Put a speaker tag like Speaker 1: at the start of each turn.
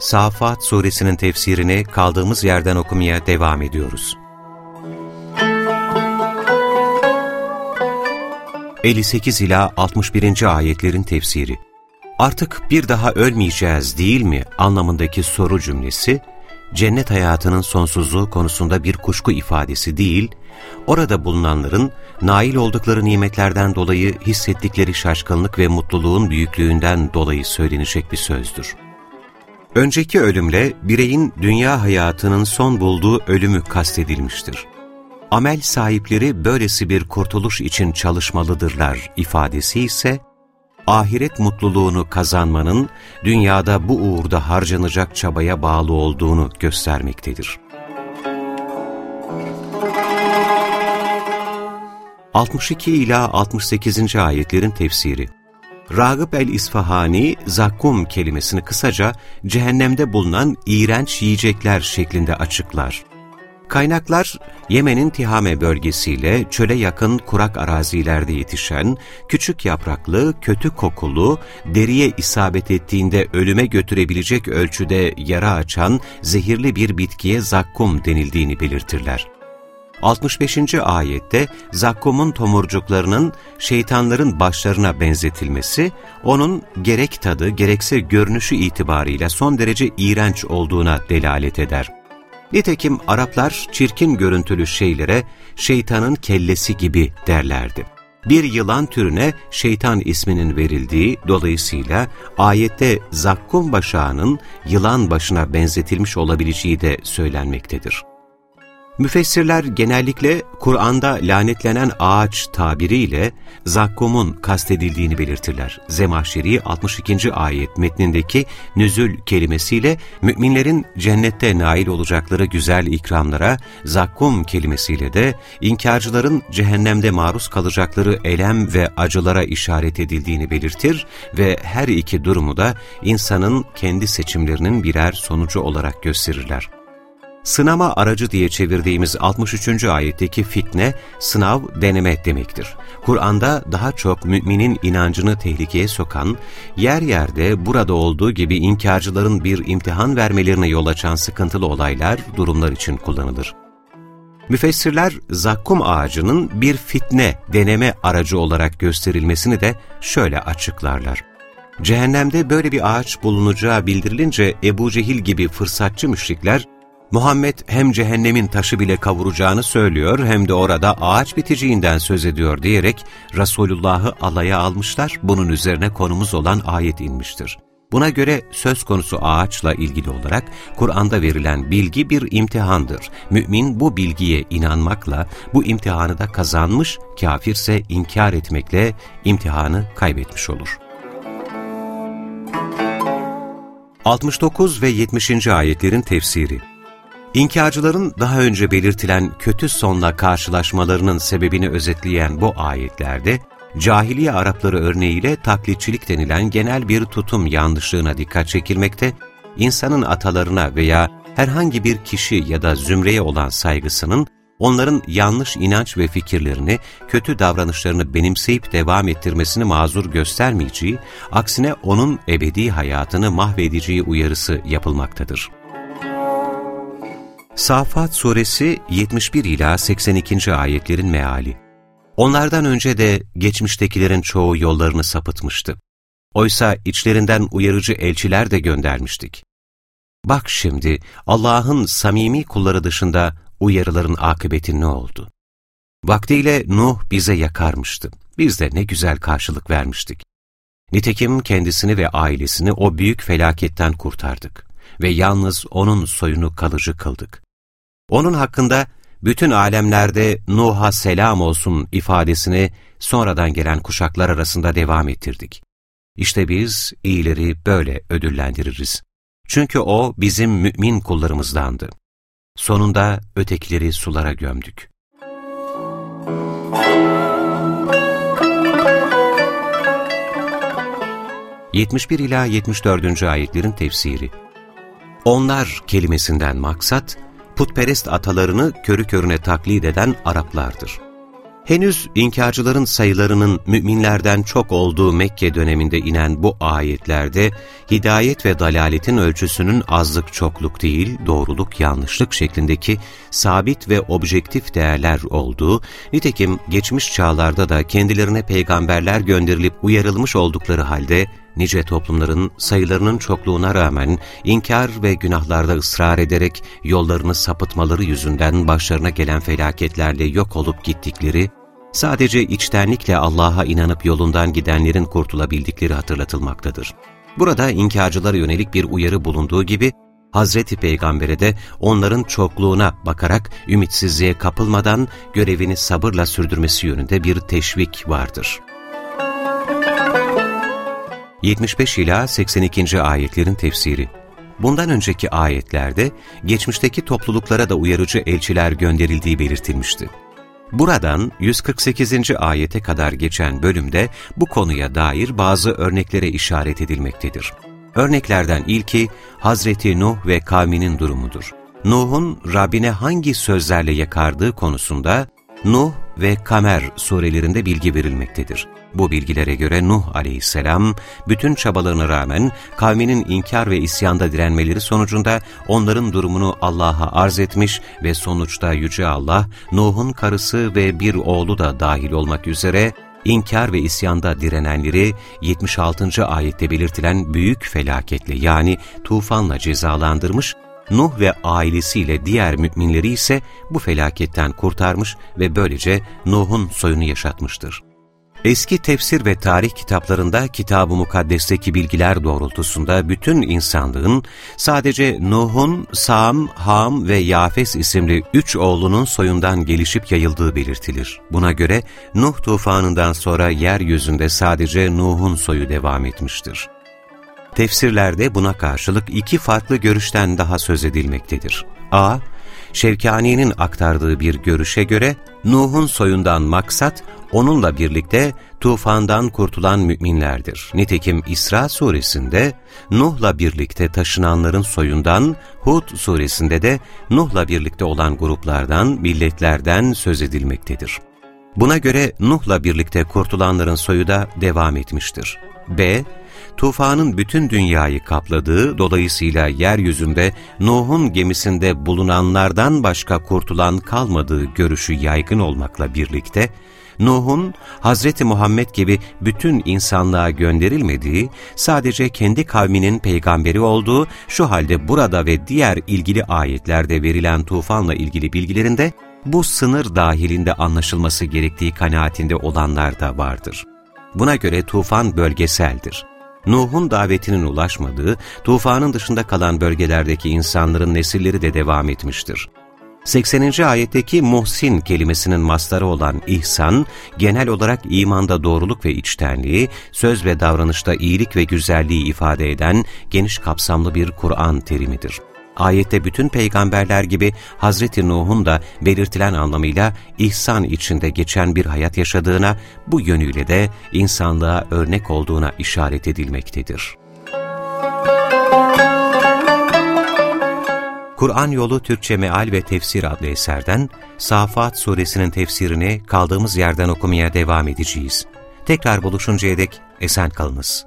Speaker 1: Safat suresinin tefsirini kaldığımız yerden okumaya devam ediyoruz. 58 ila 61. ayetlerin tefsiri Artık bir daha ölmeyeceğiz değil mi anlamındaki soru cümlesi, cennet hayatının sonsuzluğu konusunda bir kuşku ifadesi değil, orada bulunanların nail oldukları nimetlerden dolayı hissettikleri şaşkınlık ve mutluluğun büyüklüğünden dolayı söylenecek bir sözdür. Önceki ölümle bireyin dünya hayatının son bulduğu ölümü kastedilmiştir. Amel sahipleri böylesi bir kurtuluş için çalışmalıdırlar ifadesi ise, ahiret mutluluğunu kazanmanın dünyada bu uğurda harcanacak çabaya bağlı olduğunu göstermektedir. 62 ila 68. ayetlerin tefsiri Ragıp el-İsfahani, zakkum kelimesini kısaca cehennemde bulunan iğrenç yiyecekler şeklinde açıklar. Kaynaklar, Yemen'in Tihame bölgesiyle çöle yakın kurak arazilerde yetişen, küçük yapraklı, kötü kokulu, deriye isabet ettiğinde ölüme götürebilecek ölçüde yara açan zehirli bir bitkiye zakkum denildiğini belirtirler. 65. ayette zakkumun tomurcuklarının şeytanların başlarına benzetilmesi, onun gerek tadı gerekse görünüşü itibarıyla son derece iğrenç olduğuna delalet eder. Nitekim Araplar çirkin görüntülü şeylere şeytanın kellesi gibi derlerdi. Bir yılan türüne şeytan isminin verildiği dolayısıyla ayette zakkum başağının yılan başına benzetilmiş olabileceği de söylenmektedir. Müfessirler genellikle Kur'an'da lanetlenen ağaç tabiriyle zakkumun kastedildiğini belirtirler. Zemahşeri 62. ayet metnindeki nüzül kelimesiyle müminlerin cennette nail olacakları güzel ikramlara, zakkum kelimesiyle de inkarcıların cehennemde maruz kalacakları elem ve acılara işaret edildiğini belirtir ve her iki durumu da insanın kendi seçimlerinin birer sonucu olarak gösterirler. Sınama aracı diye çevirdiğimiz 63. ayetteki fitne, sınav, deneme demektir. Kur'an'da daha çok müminin inancını tehlikeye sokan, yer yerde burada olduğu gibi inkarcıların bir imtihan vermelerine yol açan sıkıntılı olaylar, durumlar için kullanılır. Müfessirler, zakkum ağacının bir fitne, deneme aracı olarak gösterilmesini de şöyle açıklarlar. Cehennemde böyle bir ağaç bulunacağı bildirilince Ebu Cehil gibi fırsatçı müşrikler, Muhammed hem cehennemin taşı bile kavuracağını söylüyor hem de orada ağaç biteceğinden söz ediyor diyerek Resulullah'ı alaya almışlar, bunun üzerine konumuz olan ayet inmiştir. Buna göre söz konusu ağaçla ilgili olarak Kur'an'da verilen bilgi bir imtihandır. Mümin bu bilgiye inanmakla bu imtihanı da kazanmış, kafirse inkar etmekle imtihanı kaybetmiş olur. 69 ve 70. ayetlerin tefsiri İnkarcıların daha önce belirtilen kötü sonla karşılaşmalarının sebebini özetleyen bu ayetlerde, cahiliye Arapları örneğiyle taklitçilik denilen genel bir tutum yanlışlığına dikkat çekilmekte, insanın atalarına veya herhangi bir kişi ya da zümreye olan saygısının, onların yanlış inanç ve fikirlerini, kötü davranışlarını benimseyip devam ettirmesini mazur göstermeyeceği, aksine onun ebedi hayatını mahvedeceği uyarısı yapılmaktadır. Safat suresi 71 ila 82. ayetlerin meali. Onlardan önce de geçmiştekilerin çoğu yollarını sapıtmıştı. Oysa içlerinden uyarıcı elçiler de göndermiştik. Bak şimdi Allah'ın samimi kulları dışında uyarıların akıbeti ne oldu? Vaktiyle Nuh bize yakarmıştı. Biz de ne güzel karşılık vermiştik. Nitekim kendisini ve ailesini o büyük felaketten kurtardık ve yalnız onun soyunu kalıcı kıldık. Onun hakkında bütün alemlerde Nuh'a selam olsun ifadesini sonradan gelen kuşaklar arasında devam ettirdik. İşte biz iyileri böyle ödüllendiririz. Çünkü O bizim mümin kullarımızdandı. Sonunda ötekileri sulara gömdük. ...71 ila 74. ayetlerin tefsiri. Onlar kelimesinden maksat, putperest atalarını körü körüne taklit eden Araplardır. Henüz inkarcıların sayılarının müminlerden çok olduğu Mekke döneminde inen bu ayetlerde hidayet ve dalaletin ölçüsünün azlık çokluk değil, doğruluk yanlışlık şeklindeki sabit ve objektif değerler olduğu, nitekim geçmiş çağlarda da kendilerine peygamberler gönderilip uyarılmış oldukları halde nice toplumların sayılarının çokluğuna rağmen inkar ve günahlarda ısrar ederek yollarını sapıtmaları yüzünden başlarına gelen felaketlerle yok olup gittikleri, sadece içtenlikle Allah'a inanıp yolundan gidenlerin kurtulabildikleri hatırlatılmaktadır. Burada inkarcılara yönelik bir uyarı bulunduğu gibi, Hazreti Peygamber'e de onların çokluğuna bakarak ümitsizliğe kapılmadan görevini sabırla sürdürmesi yönünde bir teşvik vardır. 75 ila 82. ayetlerin tefsiri Bundan önceki ayetlerde geçmişteki topluluklara da uyarıcı elçiler gönderildiği belirtilmişti. Buradan 148. ayete kadar geçen bölümde bu konuya dair bazı örneklere işaret edilmektedir. Örneklerden ilki Hazreti Nuh ve kavminin durumudur. Nuh'un Rabbine hangi sözlerle yakardığı konusunda Nuh ve Kamer surelerinde bilgi verilmektedir. Bu bilgilere göre Nuh aleyhisselam bütün çabalarına rağmen kavminin inkar ve isyanda direnmeleri sonucunda onların durumunu Allah'a arz etmiş ve sonuçta Yüce Allah Nuh'un karısı ve bir oğlu da dahil olmak üzere inkar ve isyanda direnenleri 76. ayette belirtilen büyük felaketle yani tufanla cezalandırmış Nuh ve ailesiyle diğer müminleri ise bu felaketten kurtarmış ve böylece Nuh'un soyunu yaşatmıştır. Eski tefsir ve tarih kitaplarında Kitab-ı Mukaddes'teki bilgiler doğrultusunda bütün insanlığın sadece Nuh'un Sam, Ham ve Yafes isimli üç oğlunun soyundan gelişip yayıldığı belirtilir. Buna göre Nuh tufanından sonra yeryüzünde sadece Nuh'un soyu devam etmiştir. Tefsirlerde buna karşılık iki farklı görüşten daha söz edilmektedir. A. Şevkani'nin aktardığı bir görüşe göre Nuh'un soyundan maksat onunla birlikte tufandan kurtulan müminlerdir. Nitekim İsra suresinde Nuh'la birlikte taşınanların soyundan, Hud suresinde de Nuh'la birlikte olan gruplardan, milletlerden söz edilmektedir. Buna göre Nuh'la birlikte kurtulanların soyu da devam etmiştir. B tufanın bütün dünyayı kapladığı, dolayısıyla yeryüzünde Nuh'un gemisinde bulunanlardan başka kurtulan kalmadığı görüşü yaygın olmakla birlikte, Nuh'un Hz. Muhammed gibi bütün insanlığa gönderilmediği, sadece kendi kavminin peygamberi olduğu, şu halde burada ve diğer ilgili ayetlerde verilen tufanla ilgili bilgilerinde, bu sınır dahilinde anlaşılması gerektiği kanaatinde olanlar da vardır. Buna göre tufan bölgeseldir. Nuh'un davetinin ulaşmadığı, tufanın dışında kalan bölgelerdeki insanların nesilleri de devam etmiştir. 80. ayetteki muhsin kelimesinin mastarı olan ihsan, genel olarak imanda doğruluk ve içtenliği, söz ve davranışta iyilik ve güzelliği ifade eden geniş kapsamlı bir Kur'an terimidir. Ayette bütün peygamberler gibi Hazreti Nuh'un da belirtilen anlamıyla ihsan içinde geçen bir hayat yaşadığına, bu yönüyle de insanlığa örnek olduğuna işaret edilmektedir. Kur'an Yolu Türkçe Meal ve Tefsir adlı eserden Safat suresinin tefsirini kaldığımız yerden okumaya devam edeceğiz. Tekrar buluşuncaya dek esen kalınız.